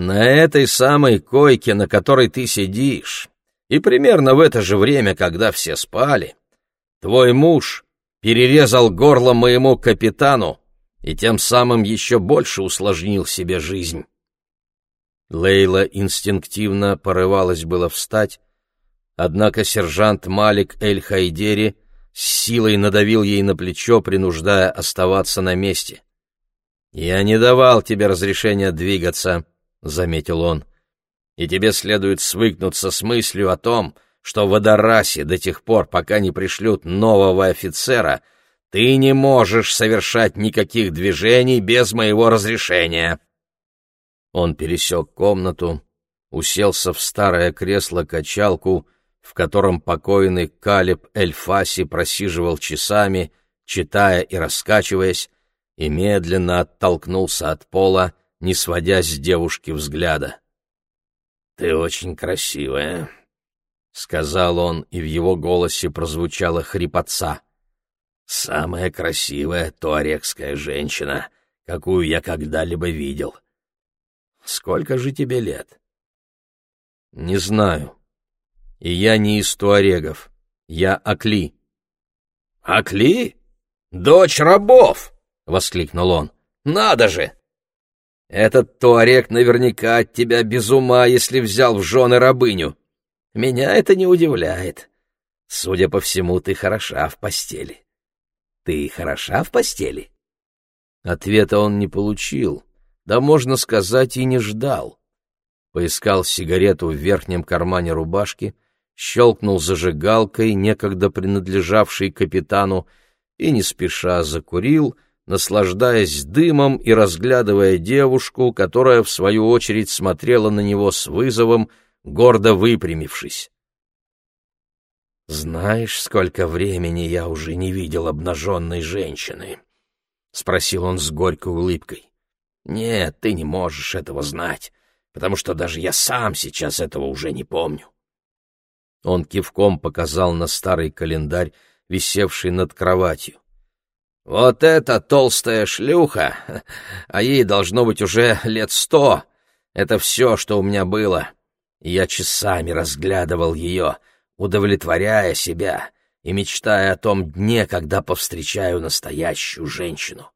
На этой самой койке, на которой ты сидишь, и примерно в это же время, когда все спали, твой муж перерезал горло моему капитану и тем самым еще больше усложнил себе жизнь. Лейла инстинктивно порывалась было встать, однако сержант Малик Эль-Хайдери с силой надавил ей на плечо, принуждая оставаться на месте. «Я не давал тебе разрешения двигаться», — заметил он, — «и тебе следует свыкнуться с мыслью о том, что в Адарасе до тех пор, пока не пришлют нового офицера, ты не можешь совершать никаких движений без моего разрешения». Он пересек комнату, уселся в старое кресло-качалку, в котором покойный Калиб Эльфаси просиживал часами, читая и раскачиваясь, и медленно оттолкнулся от пола, не сводя с девушки взгляда. «Ты очень красивая», — сказал он, и в его голосе прозвучала хрипотца. «Самая красивая туарекская женщина, какую я когда-либо видел. Сколько же тебе лет? Не знаю. И я не из туарегов. Я Акли. Акли? Дочь рабов! воскликнул он. Надо же! Этот туарег наверняка от тебя без ума, если взял в жены рабыню. Меня это не удивляет. Судя по всему, ты хороша в постели. Ты хороша в постели? Ответа он не получил да, можно сказать, и не ждал. Поискал сигарету в верхнем кармане рубашки, щелкнул зажигалкой, некогда принадлежавшей капитану, и не спеша закурил, наслаждаясь дымом и разглядывая девушку, которая, в свою очередь, смотрела на него с вызовом, гордо выпрямившись. «Знаешь, сколько времени я уже не видел обнаженной женщины?» — спросил он с горькой улыбкой. Нет, ты не можешь этого знать, потому что даже я сам сейчас этого уже не помню. Он кивком показал на старый календарь, висевший над кроватью. Вот эта толстая шлюха, а ей должно быть уже лет сто. Это все, что у меня было. Я часами разглядывал ее, удовлетворяя себя и мечтая о том дне, когда повстречаю настоящую женщину.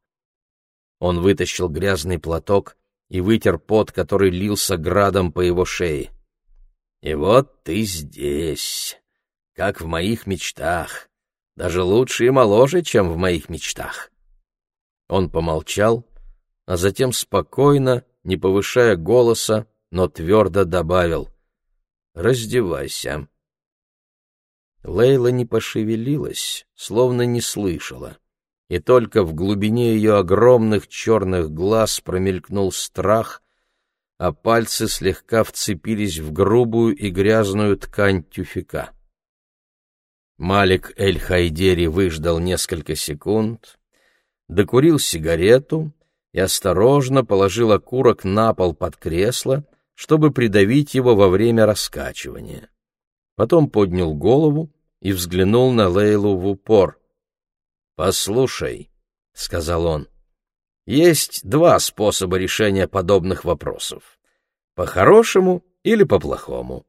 Он вытащил грязный платок и вытер пот, который лился градом по его шее. «И вот ты здесь, как в моих мечтах, даже лучше и моложе, чем в моих мечтах». Он помолчал, а затем спокойно, не повышая голоса, но твердо добавил «Раздевайся». Лейла не пошевелилась, словно не слышала и только в глубине ее огромных черных глаз промелькнул страх, а пальцы слегка вцепились в грубую и грязную ткань тюфика. Малик Эль-Хайдери выждал несколько секунд, докурил сигарету и осторожно положил окурок на пол под кресло, чтобы придавить его во время раскачивания. Потом поднял голову и взглянул на Лейлу в упор. «Послушай», — сказал он, — «есть два способа решения подобных вопросов. По-хорошему или по-плохому.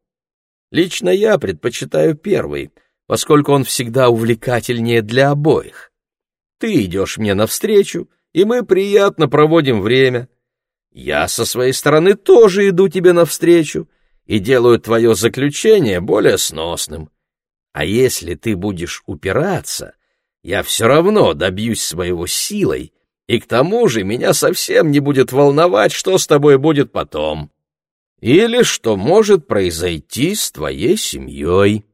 Лично я предпочитаю первый, поскольку он всегда увлекательнее для обоих. Ты идешь мне навстречу, и мы приятно проводим время. Я со своей стороны тоже иду тебе навстречу и делаю твое заключение более сносным. А если ты будешь упираться, я все равно добьюсь своего силой, и к тому же меня совсем не будет волновать, что с тобой будет потом. Или что может произойти с твоей семьей.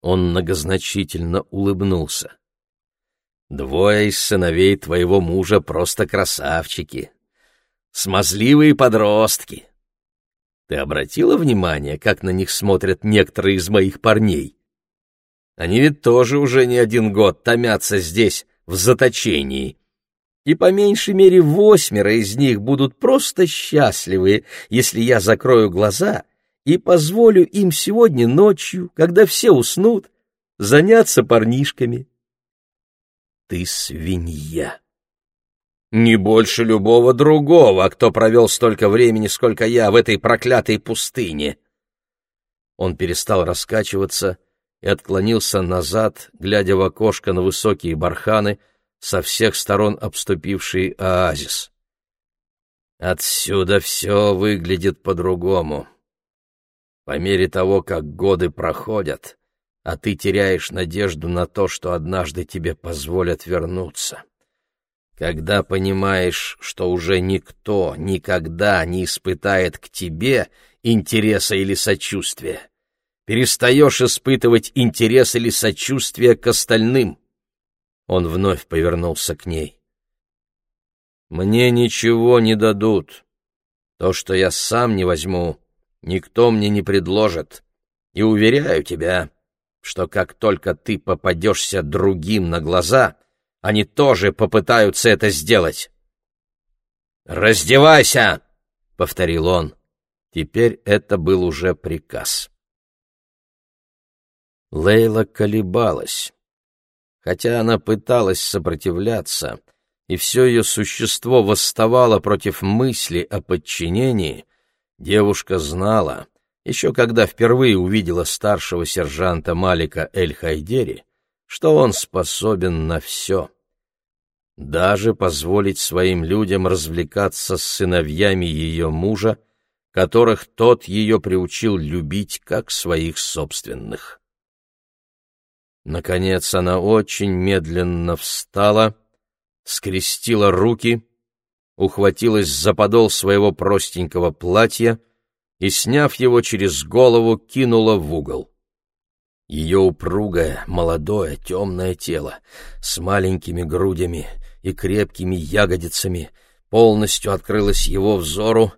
Он многозначительно улыбнулся. Двое из сыновей твоего мужа просто красавчики. Смазливые подростки. Ты обратила внимание, как на них смотрят некоторые из моих парней? Они ведь тоже уже не один год томятся здесь, в заточении. И по меньшей мере восьмеро из них будут просто счастливы, если я закрою глаза и позволю им сегодня ночью, когда все уснут, заняться парнишками. Ты свинья. Не больше любого другого, кто провел столько времени, сколько я в этой проклятой пустыне. Он перестал раскачиваться и отклонился назад, глядя в окошко на высокие барханы, со всех сторон обступившие оазис. Отсюда все выглядит по-другому. По мере того, как годы проходят, а ты теряешь надежду на то, что однажды тебе позволят вернуться. Когда понимаешь, что уже никто никогда не испытает к тебе интереса или сочувствия, перестаешь испытывать интерес или сочувствие к остальным. Он вновь повернулся к ней. «Мне ничего не дадут. То, что я сам не возьму, никто мне не предложит. И уверяю тебя, что как только ты попадешься другим на глаза — они тоже попытаются это сделать. «Раздевайся!» — повторил он. Теперь это был уже приказ. Лейла колебалась. Хотя она пыталась сопротивляться, и все ее существо восставало против мысли о подчинении, девушка знала, еще когда впервые увидела старшего сержанта Малика Эль-Хайдери, что он способен на все. Даже позволить своим людям развлекаться с сыновьями ее мужа, которых тот ее приучил любить как своих собственных. Наконец она очень медленно встала, скрестила руки, ухватилась за подол своего простенького платья и, сняв его через голову, кинула в угол. Ее упругое, молодое, темное тело с маленькими грудями и крепкими ягодицами полностью открылось его взору,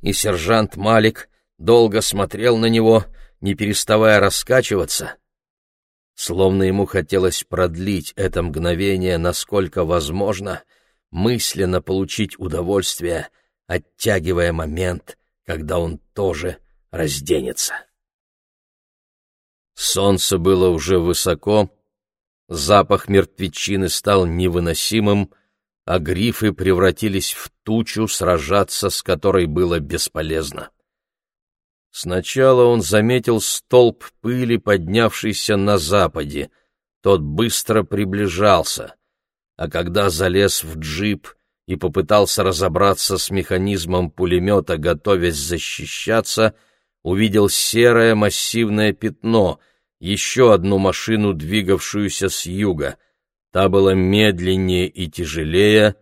и сержант Малик долго смотрел на него, не переставая раскачиваться, словно ему хотелось продлить это мгновение, насколько возможно, мысленно получить удовольствие, оттягивая момент, когда он тоже разденется. Солнце было уже высоко, запах мертвечины стал невыносимым, а грифы превратились в тучу, сражаться с которой было бесполезно. Сначала он заметил столб пыли, поднявшийся на западе. Тот быстро приближался, а когда залез в джип и попытался разобраться с механизмом пулемета, готовясь защищаться, увидел серое массивное пятно, еще одну машину, двигавшуюся с юга. Та была медленнее и тяжелее,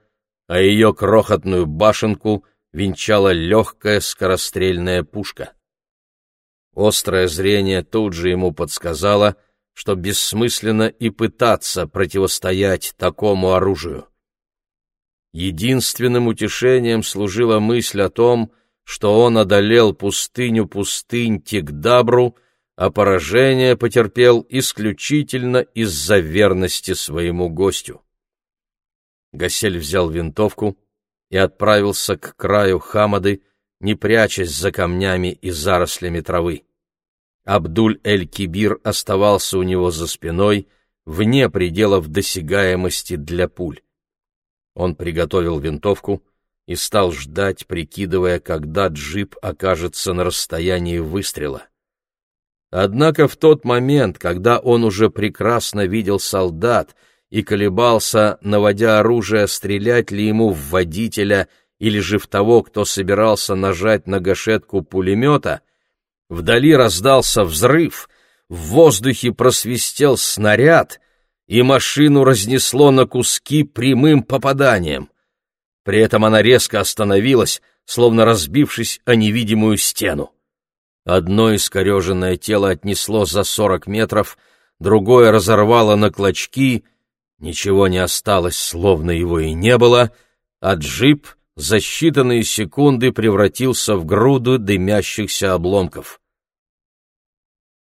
а ее крохотную башенку венчала легкая скорострельная пушка. Острое зрение тут же ему подсказало, что бессмысленно и пытаться противостоять такому оружию. Единственным утешением служила мысль о том, что он одолел пустыню пустынь Тигдабру, а поражение потерпел исключительно из-за верности своему гостю. Гасель взял винтовку и отправился к краю Хамады, не прячась за камнями и зарослями травы. Абдуль-эль-Кибир оставался у него за спиной, вне пределов досягаемости для пуль. Он приготовил винтовку — и стал ждать, прикидывая, когда джип окажется на расстоянии выстрела. Однако в тот момент, когда он уже прекрасно видел солдат и колебался, наводя оружие, стрелять ли ему в водителя или же в того, кто собирался нажать на гашетку пулемета, вдали раздался взрыв, в воздухе просвистел снаряд, и машину разнесло на куски прямым попаданием. При этом она резко остановилась, словно разбившись о невидимую стену. Одно искореженное тело отнесло за сорок метров, другое разорвало на клочки, ничего не осталось, словно его и не было, а джип за считанные секунды превратился в груду дымящихся обломков.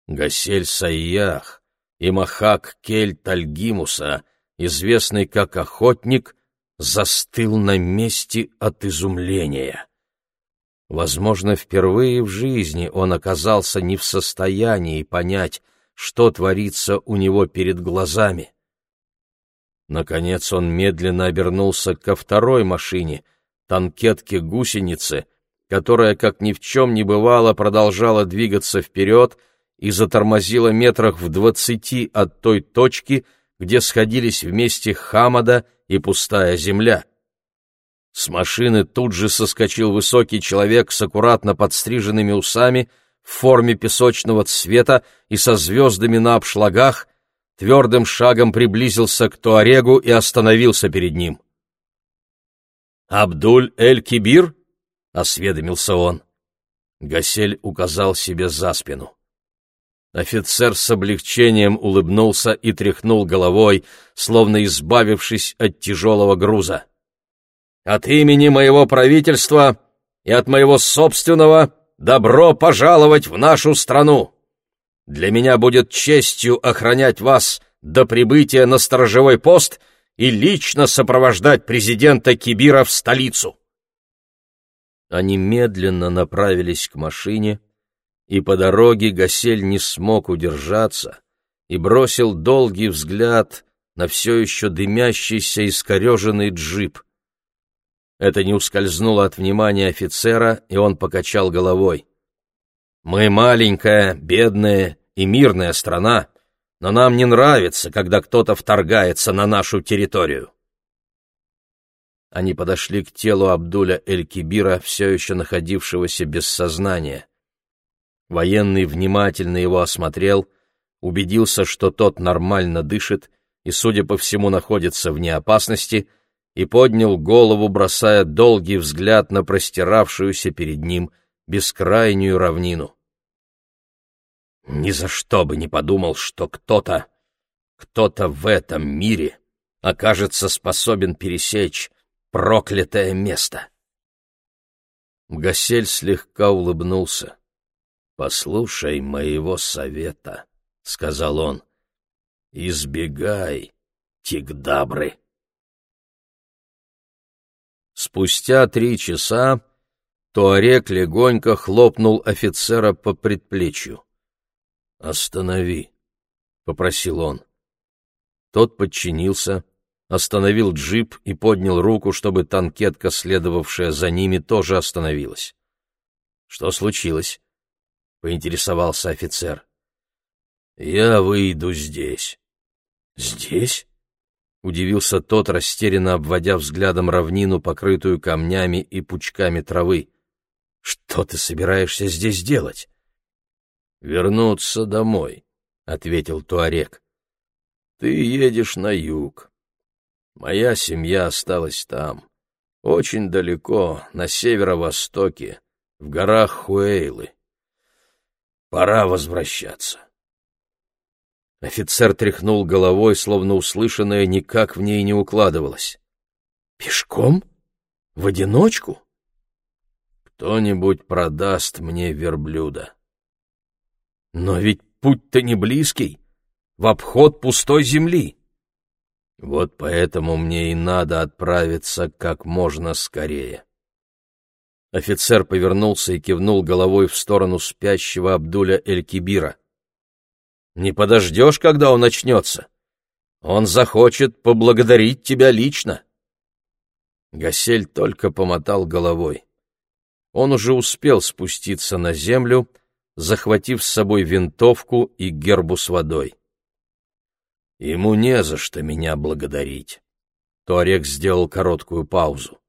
Гасель Сайях и Махак Кель Тальгимуса, известный как Охотник, застыл на месте от изумления. Возможно, впервые в жизни он оказался не в состоянии понять, что творится у него перед глазами. Наконец он медленно обернулся ко второй машине, танкетке гусеницы, которая, как ни в чем не бывало, продолжала двигаться вперед и затормозила метрах в двадцати от той точки, где сходились вместе Хамада и пустая земля. С машины тут же соскочил высокий человек с аккуратно подстриженными усами в форме песочного цвета и со звездами на обшлагах, твердым шагом приблизился к Туарегу и остановился перед ним. «Абдуль-эль-Кибир?» — осведомился он. Гасель указал себе за спину. Офицер с облегчением улыбнулся и тряхнул головой, словно избавившись от тяжелого груза. «От имени моего правительства и от моего собственного добро пожаловать в нашу страну! Для меня будет честью охранять вас до прибытия на сторожевой пост и лично сопровождать президента Кибира в столицу!» Они медленно направились к машине, и по дороге Гасель не смог удержаться и бросил долгий взгляд на все еще дымящийся искореженный джип. Это не ускользнуло от внимания офицера, и он покачал головой. «Мы маленькая, бедная и мирная страна, но нам не нравится, когда кто-то вторгается на нашу территорию». Они подошли к телу Абдуля Эль-Кибира, все еще находившегося без сознания. Военный внимательно его осмотрел, убедился, что тот нормально дышит и, судя по всему, находится вне опасности, и поднял голову, бросая долгий взгляд на простиравшуюся перед ним бескрайнюю равнину. Ни за что бы не подумал, что кто-то, кто-то в этом мире окажется способен пересечь проклятое место. Гасель слегка улыбнулся. «Послушай моего совета», — сказал он. «Избегай тигдабры». Спустя три часа Туарек легонько хлопнул офицера по предплечью. «Останови», — попросил он. Тот подчинился, остановил джип и поднял руку, чтобы танкетка, следовавшая за ними, тоже остановилась. «Что случилось?» Поинтересовался офицер. «Я выйду здесь». «Здесь?» — удивился тот, растерянно обводя взглядом равнину, покрытую камнями и пучками травы. «Что ты собираешься здесь делать?» «Вернуться домой», — ответил Туарек. «Ты едешь на юг. Моя семья осталась там, очень далеко, на северо-востоке, в горах Хуэйлы. Пора возвращаться. Офицер тряхнул головой, словно услышанное никак в ней не укладывалось. «Пешком? В одиночку?» «Кто-нибудь продаст мне верблюда». «Но ведь путь-то не близкий, в обход пустой земли». «Вот поэтому мне и надо отправиться как можно скорее». Офицер повернулся и кивнул головой в сторону спящего Абдуля Эль-Кибира. «Не подождешь, когда он очнется? Он захочет поблагодарить тебя лично». Гасель только помотал головой. Он уже успел спуститься на землю, захватив с собой винтовку и гербу с водой. «Ему не за что меня благодарить». Туарек сделал короткую паузу.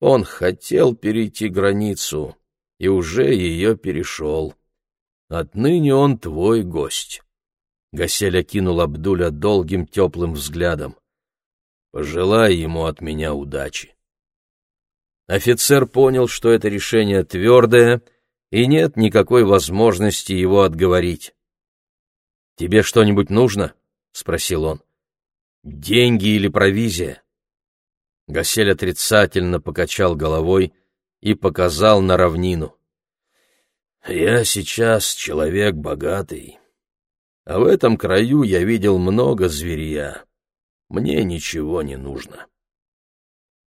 Он хотел перейти границу и уже ее перешел. Отныне он твой гость. Гасель окинул Абдуля долгим теплым взглядом. Пожелай ему от меня удачи. Офицер понял, что это решение твердое, и нет никакой возможности его отговорить. «Тебе что-нибудь нужно?» — спросил он. «Деньги или провизия?» Гасель отрицательно покачал головой и показал на равнину. «Я сейчас человек богатый, а в этом краю я видел много зверья. Мне ничего не нужно».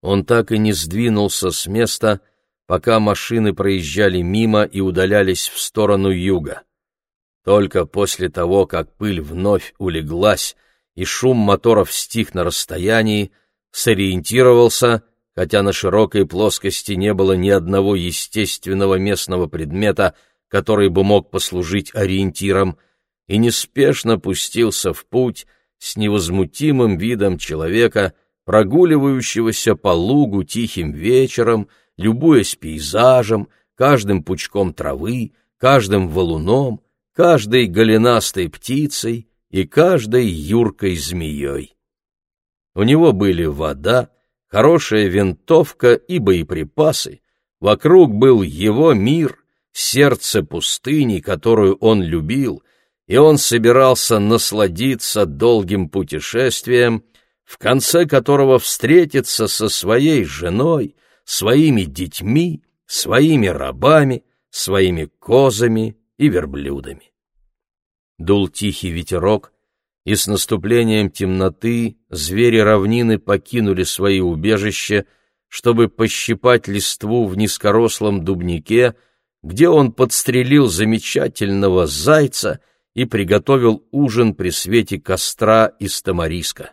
Он так и не сдвинулся с места, пока машины проезжали мимо и удалялись в сторону юга. Только после того, как пыль вновь улеглась, и шум моторов стих на расстоянии, сориентировался, хотя на широкой плоскости не было ни одного естественного местного предмета, который бы мог послужить ориентиром, и неспешно пустился в путь с невозмутимым видом человека, прогуливающегося по лугу тихим вечером, любуясь пейзажем, каждым пучком травы, каждым валуном, каждой голенастой птицей и каждой юркой змеей. У него были вода, хорошая винтовка и боеприпасы, вокруг был его мир, сердце пустыни, которую он любил, и он собирался насладиться долгим путешествием, в конце которого встретиться со своей женой, своими детьми, своими рабами, своими козами и верблюдами. Дул тихий ветерок, и с наступлением темноты звери равнины покинули свои убежища, чтобы пощипать листву в низкорослом дубнике, где он подстрелил замечательного зайца и приготовил ужин при свете костра из тамариска.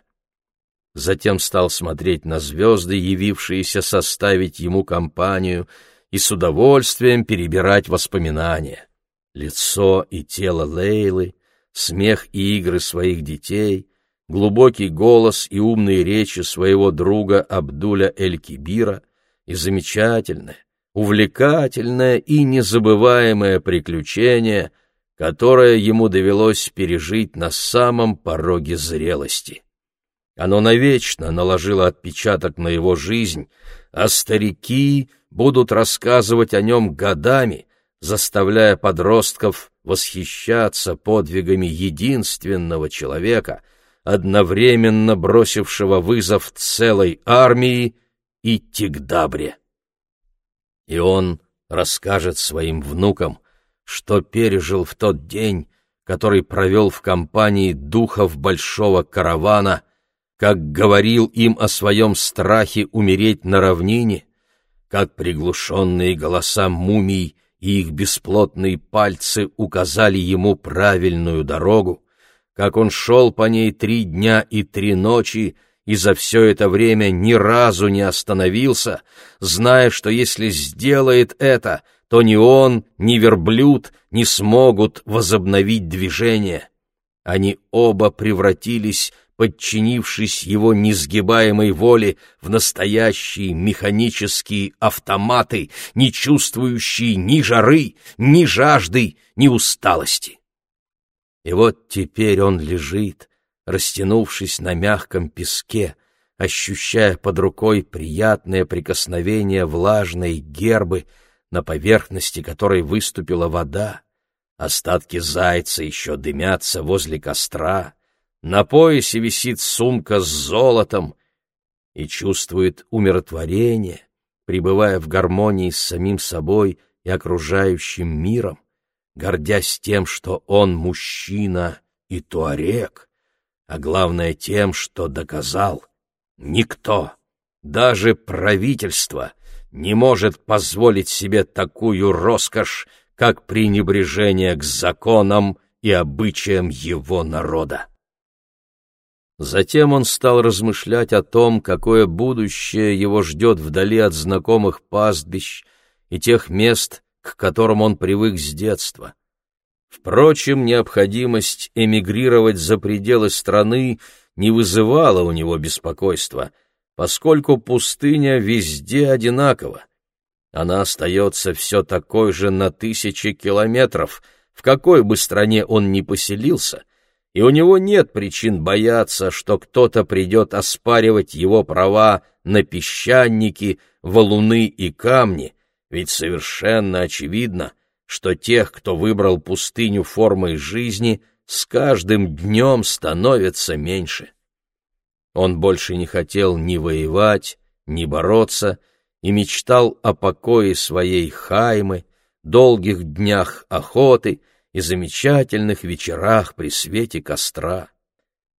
Затем стал смотреть на звезды, явившиеся составить ему компанию, и с удовольствием перебирать воспоминания. Лицо и тело Лейлы, смех и игры своих детей, глубокий голос и умные речи своего друга Абдуля Эль-Кибира и замечательное, увлекательное и незабываемое приключение, которое ему довелось пережить на самом пороге зрелости. Оно навечно наложило отпечаток на его жизнь, а старики будут рассказывать о нем годами, заставляя подростков восхищаться подвигами единственного человека, одновременно бросившего вызов целой армии и Тигдабре. И он расскажет своим внукам, что пережил в тот день, который провел в компании духов большого каравана, как говорил им о своем страхе умереть на равнине, как приглушенные голоса мумий и их бесплотные пальцы указали ему правильную дорогу, как он шел по ней три дня и три ночи, и за все это время ни разу не остановился, зная, что если сделает это, то ни он, ни верблюд не смогут возобновить движение. Они оба превратились подчинившись его несгибаемой воле в настоящие механические автоматы, не чувствующие ни жары, ни жажды, ни усталости. И вот теперь он лежит, растянувшись на мягком песке, ощущая под рукой приятное прикосновение влажной гербы, на поверхности которой выступила вода. Остатки зайца еще дымятся возле костра, на поясе висит сумка с золотом и чувствует умиротворение, пребывая в гармонии с самим собой и окружающим миром, гордясь тем, что он мужчина и туарек, а главное тем, что доказал, никто, даже правительство, не может позволить себе такую роскошь, как пренебрежение к законам и обычаям его народа. Затем он стал размышлять о том, какое будущее его ждет вдали от знакомых пастбищ и тех мест, к которым он привык с детства. Впрочем, необходимость эмигрировать за пределы страны не вызывала у него беспокойства, поскольку пустыня везде одинакова. Она остается все такой же на тысячи километров, в какой бы стране он ни поселился, и у него нет причин бояться, что кто-то придет оспаривать его права на песчаники, валуны и камни, ведь совершенно очевидно, что тех, кто выбрал пустыню формой жизни, с каждым днем становится меньше. Он больше не хотел ни воевать, ни бороться, и мечтал о покое своей хаймы, долгих днях охоты, и замечательных вечерах при свете костра.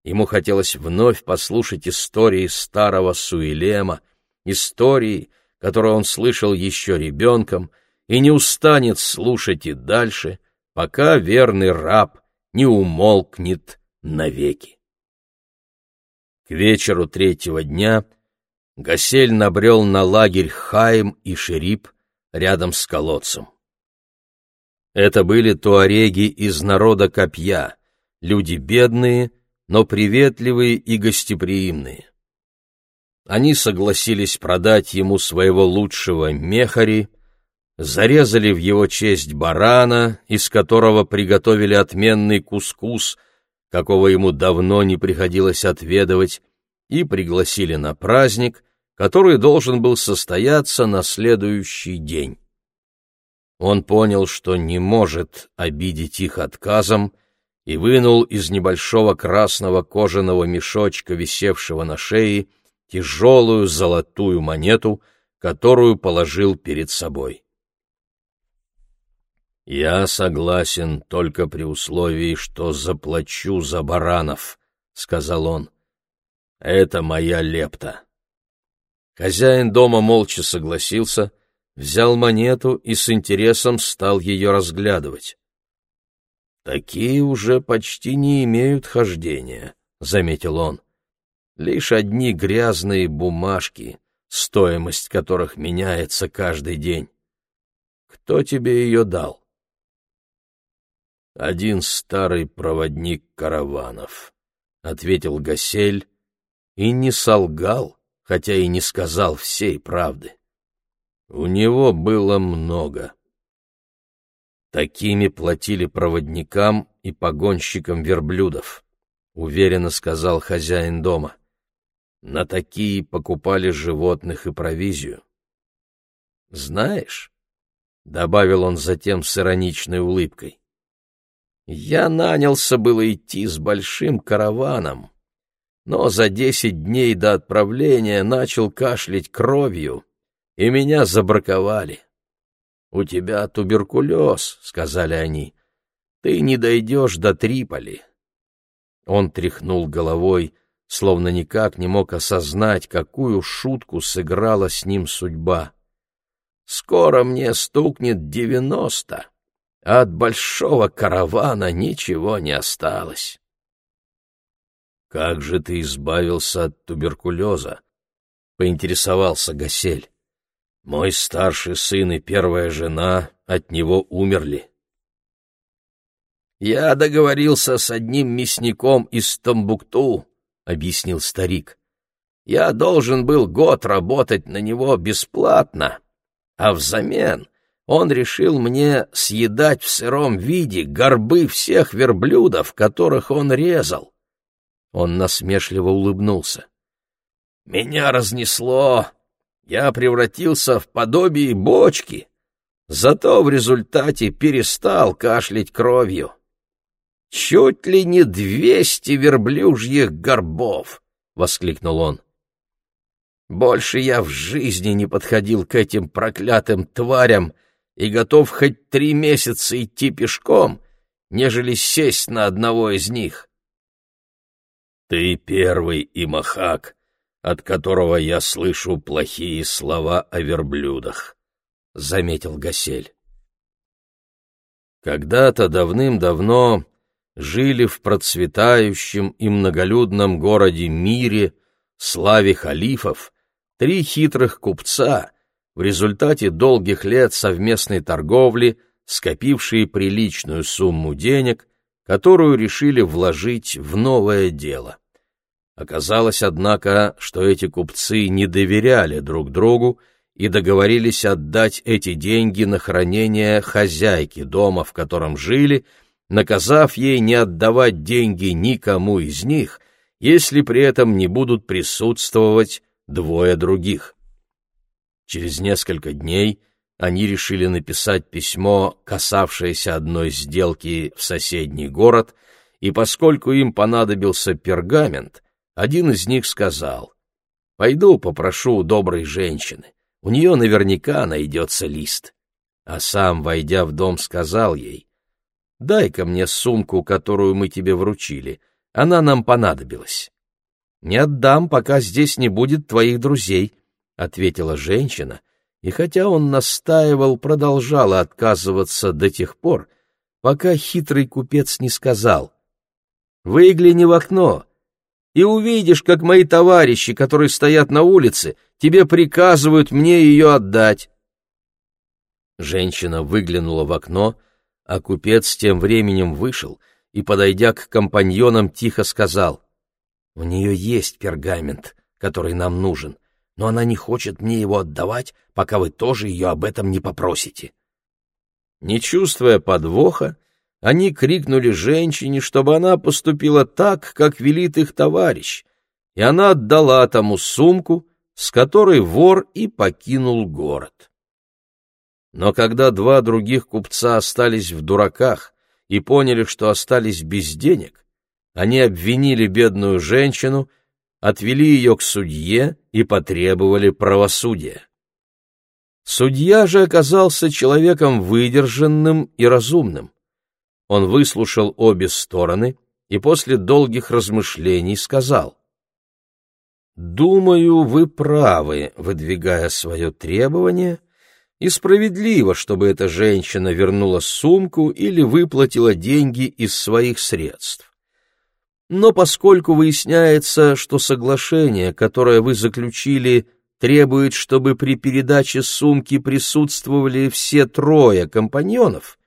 Ему хотелось вновь послушать истории старого Суилема, истории, которые он слышал еще ребенком, и не устанет слушать и дальше, пока верный раб не умолкнет навеки. К вечеру третьего дня Гасель набрел на лагерь Хаим и Шерип рядом с колодцем. Это были туареги из народа Копья, люди бедные, но приветливые и гостеприимные. Они согласились продать ему своего лучшего мехари, зарезали в его честь барана, из которого приготовили отменный кускус, какого ему давно не приходилось отведывать, и пригласили на праздник, который должен был состояться на следующий день. Он понял, что не может обидеть их отказом, и вынул из небольшого красного кожаного мешочка, висевшего на шее, тяжелую золотую монету, которую положил перед собой. «Я согласен только при условии, что заплачу за баранов», — сказал он. «Это моя лепта». Хозяин дома молча согласился, взял монету и с интересом стал ее разглядывать. «Такие уже почти не имеют хождения», — заметил он. «Лишь одни грязные бумажки, стоимость которых меняется каждый день. Кто тебе ее дал?» «Один старый проводник караванов», — ответил Гасель, и не солгал, хотя и не сказал всей правды. У него было много. Такими платили проводникам и погонщикам верблюдов, уверенно сказал хозяин дома. На такие покупали животных и провизию. Знаешь, добавил он затем с ироничной улыбкой. Я нанялся было идти с большим караваном, но за десять дней до отправления начал кашлять кровью, и меня забраковали. «У тебя туберкулез», — сказали они. «Ты не дойдешь до Триполи». Он тряхнул головой, словно никак не мог осознать, какую шутку сыграла с ним судьба. «Скоро мне стукнет девяносто, а от большого каравана ничего не осталось». «Как же ты избавился от туберкулеза?» — поинтересовался Гасель. Мой старший сын и первая жена от него умерли. «Я договорился с одним мясником из Тамбукту», — объяснил старик. «Я должен был год работать на него бесплатно, а взамен он решил мне съедать в сыром виде горбы всех верблюдов, которых он резал». Он насмешливо улыбнулся. «Меня разнесло я превратился в подобие бочки, зато в результате перестал кашлять кровью. «Чуть ли не двести верблюжьих горбов!» — воскликнул он. «Больше я в жизни не подходил к этим проклятым тварям и готов хоть три месяца идти пешком, нежели сесть на одного из них». «Ты первый, Имахак, от которого я слышу плохие слова о верблюдах», — заметил Гасель. Когда-то давным-давно жили в процветающем и многолюдном городе Мире, славе халифов, три хитрых купца, в результате долгих лет совместной торговли, скопившие приличную сумму денег, которую решили вложить в новое дело. Оказалось, однако, что эти купцы не доверяли друг другу и договорились отдать эти деньги на хранение хозяйки дома, в котором жили, наказав ей не отдавать деньги никому из них, если при этом не будут присутствовать двое других. Через несколько дней они решили написать письмо, касавшееся одной сделки в соседний город, и поскольку им понадобился пергамент, один из них сказал, «Пойду попрошу у доброй женщины, у нее наверняка найдется лист». А сам, войдя в дом, сказал ей, «Дай-ка мне сумку, которую мы тебе вручили, она нам понадобилась». «Не отдам, пока здесь не будет твоих друзей», — ответила женщина, и хотя он настаивал, продолжала отказываться до тех пор, пока хитрый купец не сказал, «Выгляни в окно, и увидишь, как мои товарищи, которые стоят на улице, тебе приказывают мне ее отдать. Женщина выглянула в окно, а купец тем временем вышел и, подойдя к компаньонам, тихо сказал, «У нее есть пергамент, который нам нужен, но она не хочет мне его отдавать, пока вы тоже ее об этом не попросите». Не чувствуя подвоха, они крикнули женщине, чтобы она поступила так, как велит их товарищ, и она отдала тому сумку, с которой вор и покинул город. Но когда два других купца остались в дураках и поняли, что остались без денег, они обвинили бедную женщину, отвели ее к судье и потребовали правосудия. Судья же оказался человеком выдержанным и разумным. Он выслушал обе стороны и после долгих размышлений сказал, «Думаю, вы правы, выдвигая свое требование, и справедливо, чтобы эта женщина вернула сумку или выплатила деньги из своих средств. Но поскольку выясняется, что соглашение, которое вы заключили, требует, чтобы при передаче сумки присутствовали все трое компаньонов,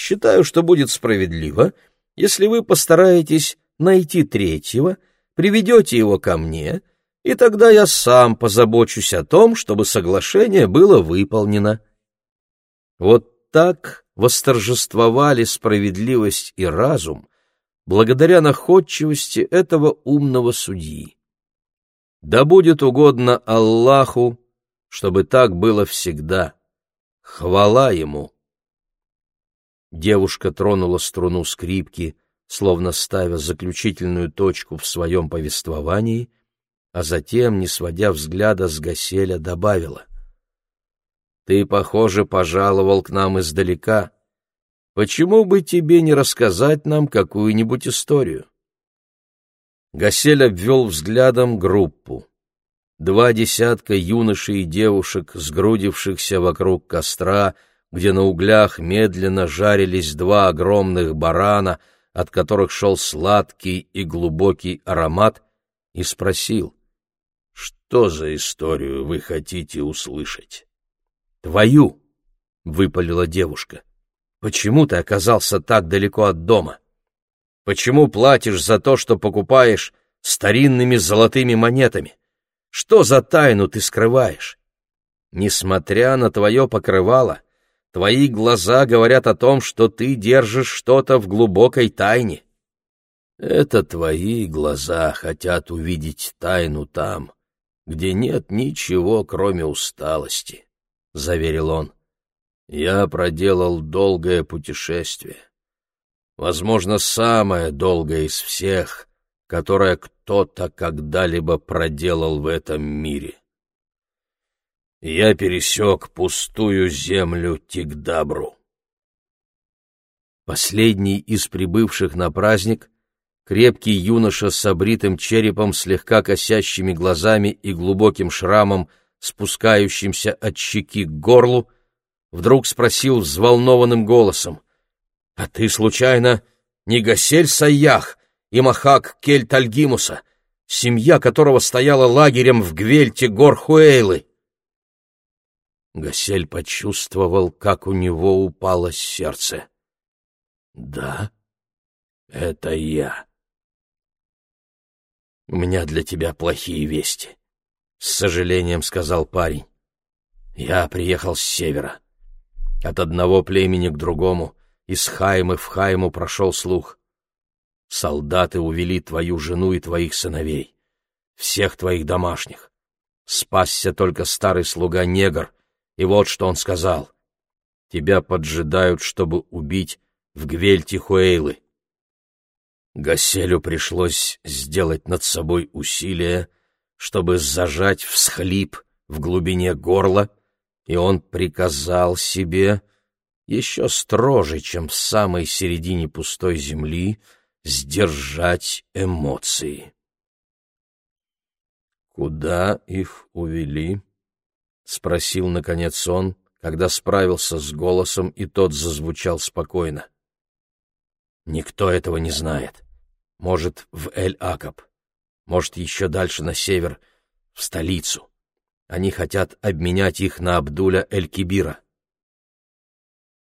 Считаю, что будет справедливо, если вы постараетесь найти третьего, приведете его ко мне, и тогда я сам позабочусь о том, чтобы соглашение было выполнено. Вот так восторжествовали справедливость и разум благодаря находчивости этого умного судьи. Да будет угодно Аллаху, чтобы так было всегда. Хвала ему! Девушка тронула струну скрипки, словно ставя заключительную точку в своем повествовании, а затем, не сводя взгляда с Гаселя, добавила. «Ты, похоже, пожаловал к нам издалека. Почему бы тебе не рассказать нам какую-нибудь историю?» Гасель обвел взглядом группу. Два десятка юношей и девушек, сгрудившихся вокруг костра, — где на углях медленно жарились два огромных барана, от которых шел сладкий и глубокий аромат, и спросил, «Что за историю вы хотите услышать?» «Твою!» — выпалила девушка. «Почему ты оказался так далеко от дома? Почему платишь за то, что покупаешь старинными золотыми монетами? Что за тайну ты скрываешь? Несмотря на твое покрывало, — Твои глаза говорят о том, что ты держишь что-то в глубокой тайне. Это твои глаза хотят увидеть тайну там, где нет ничего, кроме усталости, — заверил он. Я проделал долгое путешествие. Возможно, самое долгое из всех, которое кто-то когда-либо проделал в этом мире я пересек пустую землю Тигдабру. Последний из прибывших на праздник, крепкий юноша с обритым черепом, слегка косящими глазами и глубоким шрамом, спускающимся от щеки к горлу, вдруг спросил взволнованным голосом, «А ты, случайно, не Гасель Саях и Махак Кель-Тальгимуса, семья которого стояла лагерем в Гвельте гор Хуэйлы?» Гасель почувствовал, как у него упало сердце. «Да, это я». «У меня для тебя плохие вести», — с сожалением сказал парень. «Я приехал с севера. От одного племени к другому, из Хаймы в Хайму прошел слух. Солдаты увели твою жену и твоих сыновей, всех твоих домашних. Спасся только старый слуга-негр, и вот что он сказал. «Тебя поджидают, чтобы убить в Гвельте Хуэйлы». Гаселю пришлось сделать над собой усилие, чтобы зажать всхлип в глубине горла, и он приказал себе, еще строже, чем в самой середине пустой земли, сдержать эмоции. Куда их увели? — спросил, наконец, он, когда справился с голосом, и тот зазвучал спокойно. «Никто этого не знает. Может, в Эль-Акаб. может, еще дальше на север, в столицу. Они хотят обменять их на Абдуля Эль-Кибира.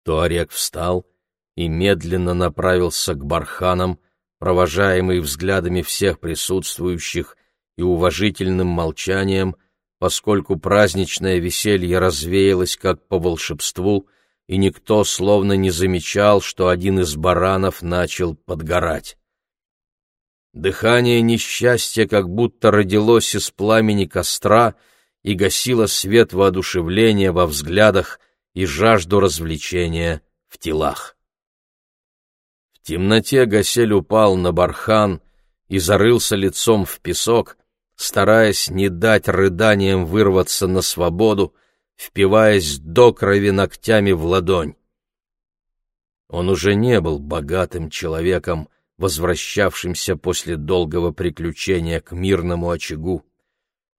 Туарек встал и медленно направился к барханам, провожаемый взглядами всех присутствующих и уважительным молчанием, поскольку праздничное веселье развеялось как по волшебству, и никто словно не замечал, что один из баранов начал подгорать. Дыхание несчастья как будто родилось из пламени костра и гасило свет воодушевления во взглядах и жажду развлечения в телах. В темноте Гасель упал на бархан и зарылся лицом в песок, стараясь не дать рыданиям вырваться на свободу, впиваясь до крови ногтями в ладонь. Он уже не был богатым человеком, возвращавшимся после долгого приключения к мирному очагу.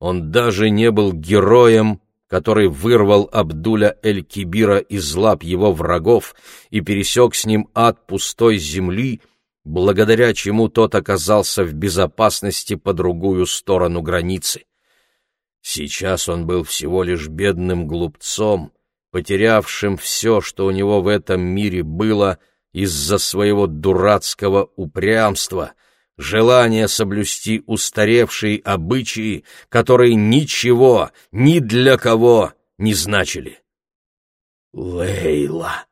Он даже не был героем, который вырвал Абдуля Эль-Кибира из лап его врагов и пересек с ним ад пустой земли, благодаря чему тот оказался в безопасности по другую сторону границы. Сейчас он был всего лишь бедным глупцом, потерявшим все, что у него в этом мире было — из-за своего дурацкого упрямства, желания соблюсти устаревшие обычаи, которые ничего ни для кого не значили. Лейла!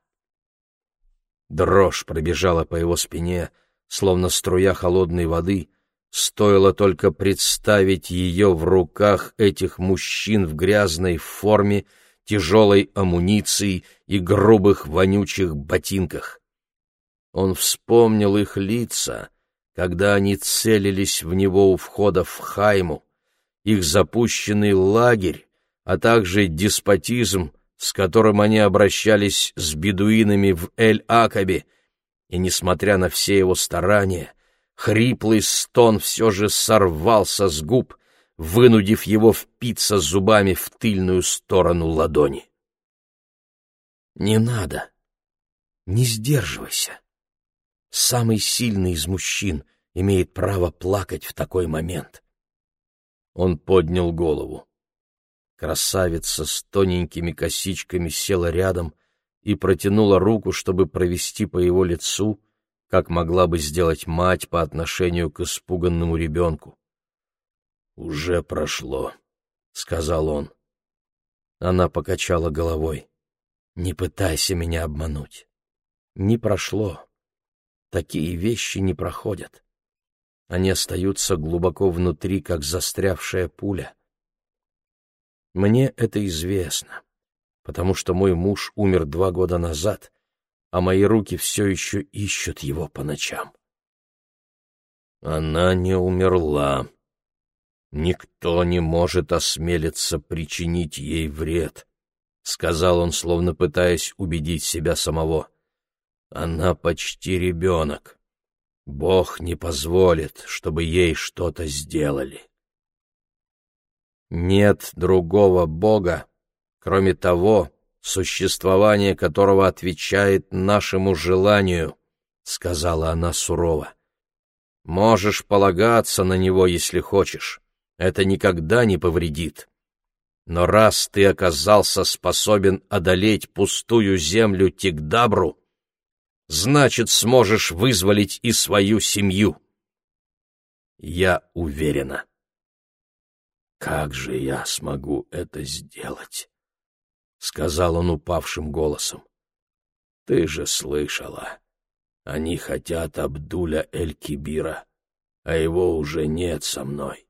Дрожь пробежала по его спине, словно струя холодной воды, стоило только представить ее в руках этих мужчин в грязной форме, тяжелой амуниции и грубых вонючих ботинках. Он вспомнил их лица, когда они целились в него у входа в Хайму, их запущенный лагерь, а также деспотизм, с которым они обращались с бедуинами в Эль-Акабе, и, несмотря на все его старания, хриплый стон все же сорвался с губ, вынудив его впиться зубами в тыльную сторону ладони. «Не надо, не сдерживайся», Самый сильный из мужчин имеет право плакать в такой момент. Он поднял голову. Красавица с тоненькими косичками села рядом и протянула руку, чтобы провести по его лицу, как могла бы сделать мать по отношению к испуганному ребенку. «Уже прошло», — сказал он. Она покачала головой. «Не пытайся меня обмануть. Не прошло. Такие вещи не проходят. Они остаются глубоко внутри, как застрявшая пуля. Мне это известно, потому что мой муж умер два года назад, а мои руки все еще ищут его по ночам. Она не умерла. Никто не может осмелиться причинить ей вред, — сказал он, словно пытаясь убедить себя самого. — она почти ребенок. Бог не позволит, чтобы ей что-то сделали. Нет другого Бога, кроме того, существование которого отвечает нашему желанию, — сказала она сурово. Можешь полагаться на него, если хочешь. Это никогда не повредит. Но раз ты оказался способен одолеть пустую землю Тигдабру, значит, сможешь вызволить и свою семью. Я уверена. Как же я смогу это сделать? Сказал он упавшим голосом. Ты же слышала. Они хотят Абдуля Эль-Кибира, а его уже нет со мной.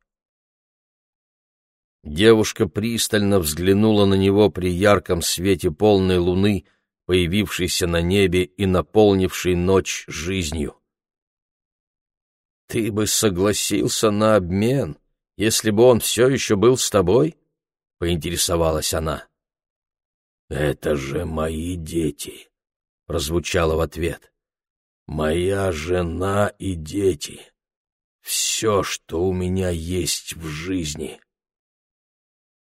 Девушка пристально взглянула на него при ярком свете полной луны, появившийся на небе и наполнивший ночь жизнью. «Ты бы согласился на обмен, если бы он все еще был с тобой?» — поинтересовалась она. «Это же мои дети», — прозвучало в ответ. «Моя жена и дети. Все, что у меня есть в жизни».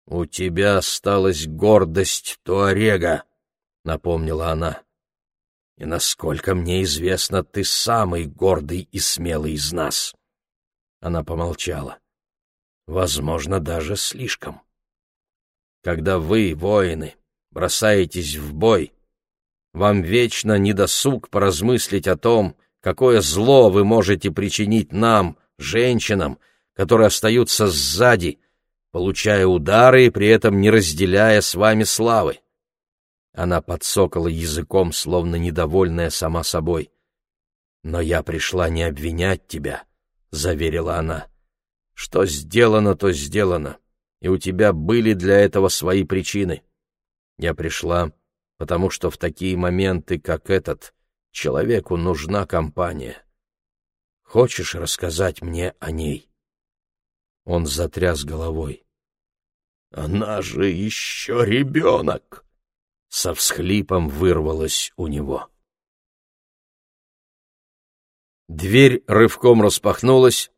«У тебя осталась гордость Туарега», — напомнила она. «И насколько мне известно, ты самый гордый и смелый из нас». Она помолчала. возможно, даже слишком. Когда вы, воины, бросаетесь в бой, вам вечно недосуг поразмыслить о том, какое зло вы можете причинить нам, женщинам, которые остаются сзади, получая удары и при этом не разделяя с вами славы. Она подсокала языком, словно недовольная сама собой. «Но я пришла не обвинять тебя», — заверила она. «Что сделано, то сделано, и у тебя были для этого свои причины. Я пришла, потому что в такие моменты, как этот, человеку нужна компания. Хочешь рассказать мне о ней?» Он затряс головой. «Она же еще ребенок!» Со всхлипом вырвалось у него. Дверь рывком распахнулась,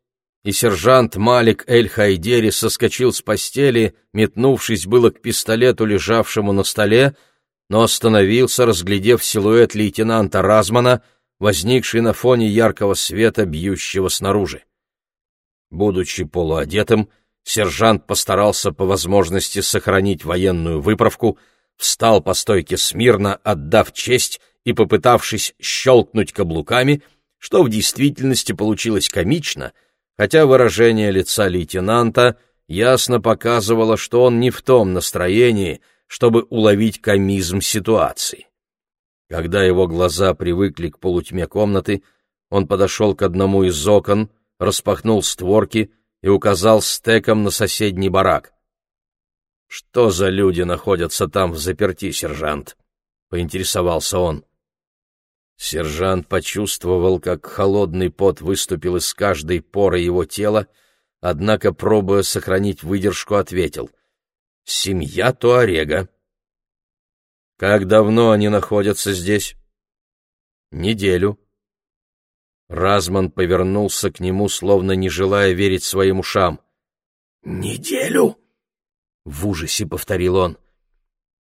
и сержант Малик Эль-Хайдери соскочил с постели, метнувшись было к пистолету, лежавшему на столе, но остановился, разглядев силуэт лейтенанта Размана, возникший на фоне яркого света, бьющего снаружи. Будучи полуодетым, сержант постарался по возможности сохранить военную выправку, встал по стойке смирно, отдав честь и попытавшись щелкнуть каблуками, что в действительности получилось комично, хотя выражение лица лейтенанта ясно показывало, что он не в том настроении, чтобы уловить комизм ситуации. Когда его глаза привыкли к полутьме комнаты, он подошел к одному из окон, распахнул створки и указал стеком на соседний барак. «Что за люди находятся там в заперти, сержант?» — поинтересовался он. Сержант почувствовал, как холодный пот выступил из каждой поры его тела, однако, пробуя сохранить выдержку, ответил. «Семья Туарега». «Как давно они находятся здесь?» «Неделю», Разман повернулся к нему, словно не желая верить своим ушам. «Неделю?» — в ужасе повторил он.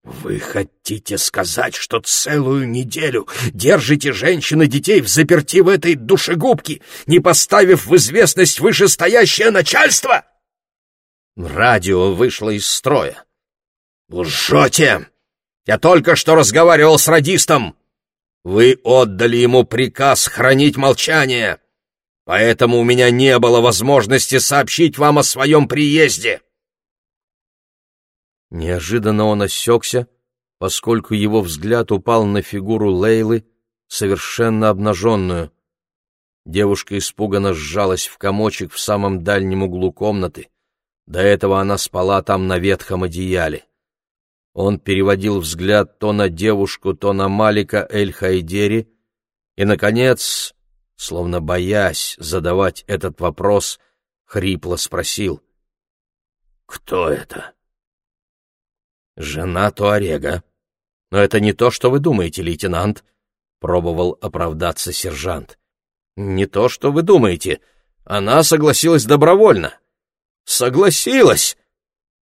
«Вы хотите сказать, что целую неделю держите женщин и детей в заперти в этой душегубке, не поставив в известность вышестоящее начальство?» Радио вышло из строя. «Лжете! Я только что разговаривал с радистом!» Вы отдали ему приказ хранить молчание, поэтому у меня не было возможности сообщить вам о своем приезде. Неожиданно он осекся, поскольку его взгляд упал на фигуру Лейлы, совершенно обнаженную. Девушка испуганно сжалась в комочек в самом дальнем углу комнаты. До этого она спала там на ветхом одеяле. Он переводил взгляд то на девушку, то на Малика Эль-Хайдери, и, наконец, словно боясь задавать этот вопрос, хрипло спросил. «Кто это?» «Жена Туарега. Но это не то, что вы думаете, лейтенант», — пробовал оправдаться сержант. «Не то, что вы думаете. Она согласилась добровольно». «Согласилась!»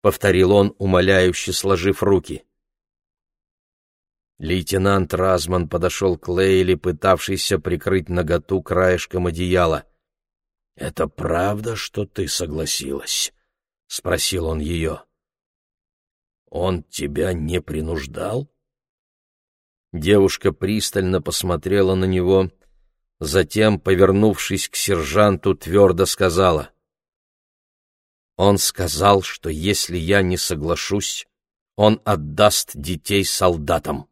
повторил он, умоляюще сложив руки. Лейтенант Разман подошел к Лейли, пытавшийся прикрыть наготу краешком одеяла. — Это правда, что ты согласилась? — спросил он ее. — Он тебя не принуждал? Девушка пристально посмотрела на него, затем, повернувшись к сержанту, твердо сказала. Он сказал, что если я не соглашусь, он отдаст детей солдатам.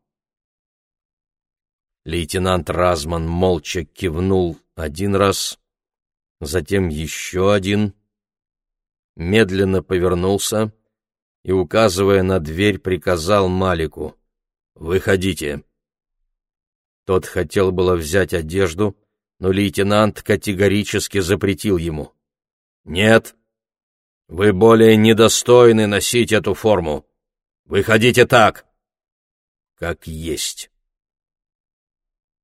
Лейтенант Разман молча кивнул один раз, затем еще один, медленно повернулся и, указывая на дверь, приказал Малику «Выходите». Тот хотел было взять одежду, но лейтенант категорически запретил ему. «Нет, вы более недостойны носить эту форму. Выходите так, как есть.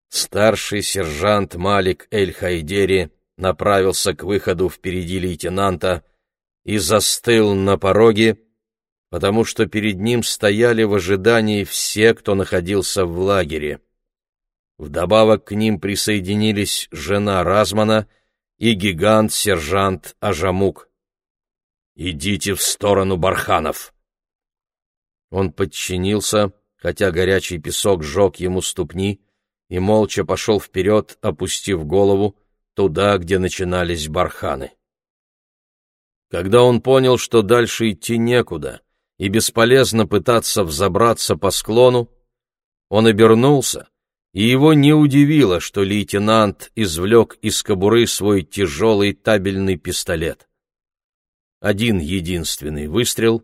Старший сержант Малик Эль-Хайдери направился к выходу впереди лейтенанта и застыл на пороге, потому что перед ним стояли в ожидании все, кто находился в лагере. Вдобавок к ним присоединились жена Размана и гигант-сержант Ажамук. идите в сторону барханов». Он подчинился, хотя горячий песок сжег ему ступни, и молча пошел вперед, опустив голову, туда, где начинались барханы. Когда он понял, что дальше идти некуда и бесполезно пытаться взобраться по склону, он обернулся, и его не удивило, что лейтенант извлек из кобуры свой тяжелый табельный пистолет. Один единственный выстрел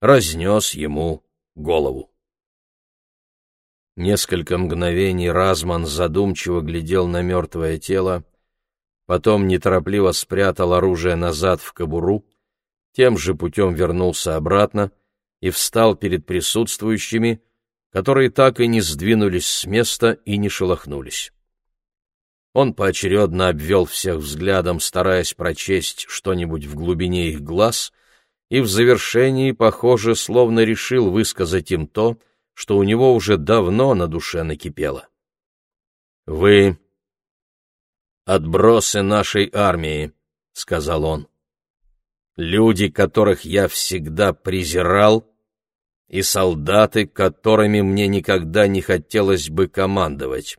разнес ему голову. Несколько мгновений Разман задумчиво глядел на мертвое тело, потом неторопливо спрятал оружие назад в кобуру, тем же путем вернулся обратно и встал перед присутствующими, которые так и не сдвинулись с места и не шелохнулись. Он поочередно обвел всех взглядом, стараясь прочесть что-нибудь в глубине их глаз, и в завершении, похоже, словно решил высказать им то, что у него уже давно на душе накипело. «Вы отбросы нашей армии», — сказал он. «Люди, которых я всегда презирал, и солдаты, которыми мне никогда не хотелось бы командовать.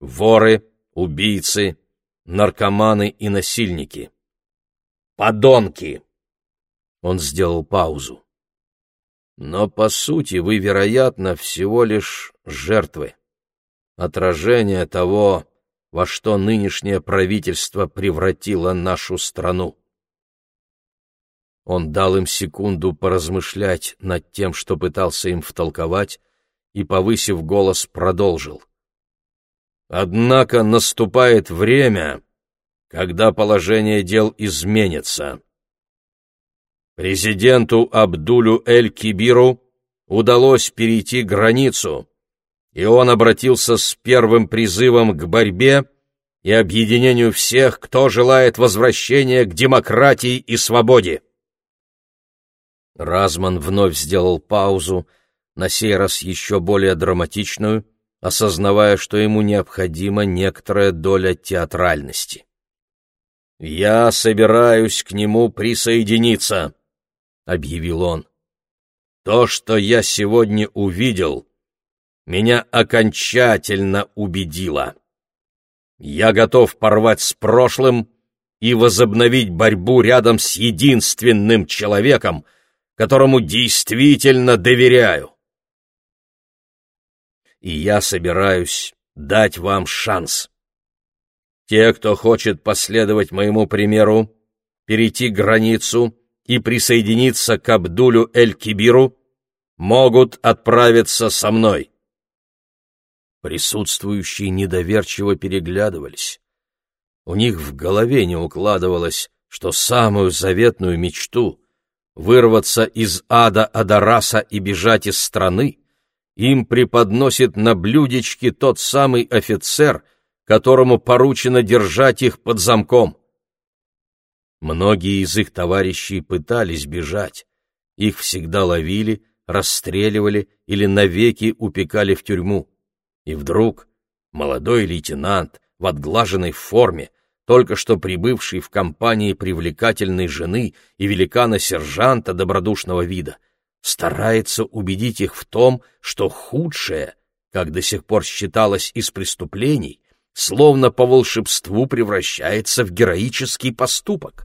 Воры, убийцы, наркоманы и насильники. Подонки!» Он сделал паузу. «Но, по сути, вы, вероятно, всего лишь жертвы, отражение того, во что нынешнее правительство превратило нашу страну. Он дал им секунду поразмышлять над тем, что пытался им втолковать, и, повысив голос, продолжил. «Однако наступает время, когда положение дел изменится. Президенту Абдулю Эль-Кибиру удалось перейти границу, и он обратился с первым призывом к борьбе и объединению всех, кто желает возвращения к демократии и свободе. Разман вновь сделал паузу, на сей раз еще более драматичную, осознавая, что ему необходима некоторая доля театральности. «Я собираюсь к нему присоединиться», — объявил он. «То, что я сегодня увидел, меня окончательно убедило. Я готов порвать с прошлым и возобновить борьбу рядом с единственным человеком, которому действительно доверяю. И я собираюсь дать вам шанс. Те, кто хочет последовать моему примеру, перейти границу и присоединиться к Абдулю Эль-Кибиру, могут отправиться со мной. Присутствующие недоверчиво переглядывались. У них в голове не укладывалось, что самую заветную мечту — вырваться из ада Адараса и бежать из страны — им преподносит на блюдечке тот самый офицер, которому поручено держать их под замком. Многие из их товарищей пытались бежать. Их всегда ловили, расстреливали или навеки упекали в тюрьму. И вдруг молодой лейтенант в отглаженной форме, только что прибывший в компании привлекательной жены и великана-сержанта добродушного вида, старается убедить их в том, что худшее, как до сих пор считалось из преступлений, словно по волшебству превращается в героический поступок.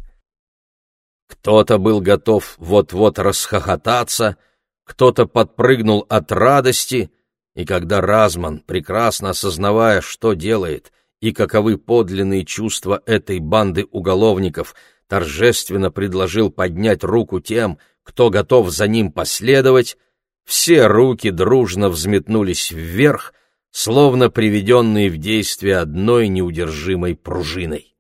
Кто-то был готов вот-вот расхохотаться, кто-то подпрыгнул от радости — и когда Разман, прекрасно осознавая, что делает и каковы подлинные чувства этой банды уголовников, торжественно предложил поднять руку тем, кто готов за ним последовать, все руки дружно взметнулись вверх, словно приведенные в действие одной неудержимой пружиной.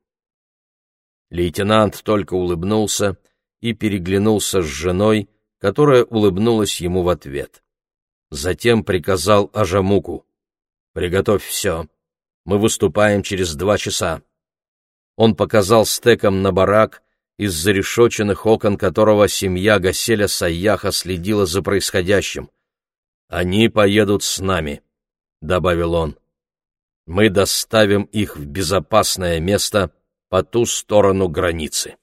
Лейтенант только улыбнулся и переглянулся с женой, которая улыбнулась ему в ответ. Затем приказал Ажамуку. «Приготовь все. Мы выступаем через два часа». Он показал стеком на барак, из зарешоченных окон которого семья Гаселя Саяха следила за происходящим. «Они поедут с нами», — добавил он. «Мы доставим их в безопасное место по ту сторону границы».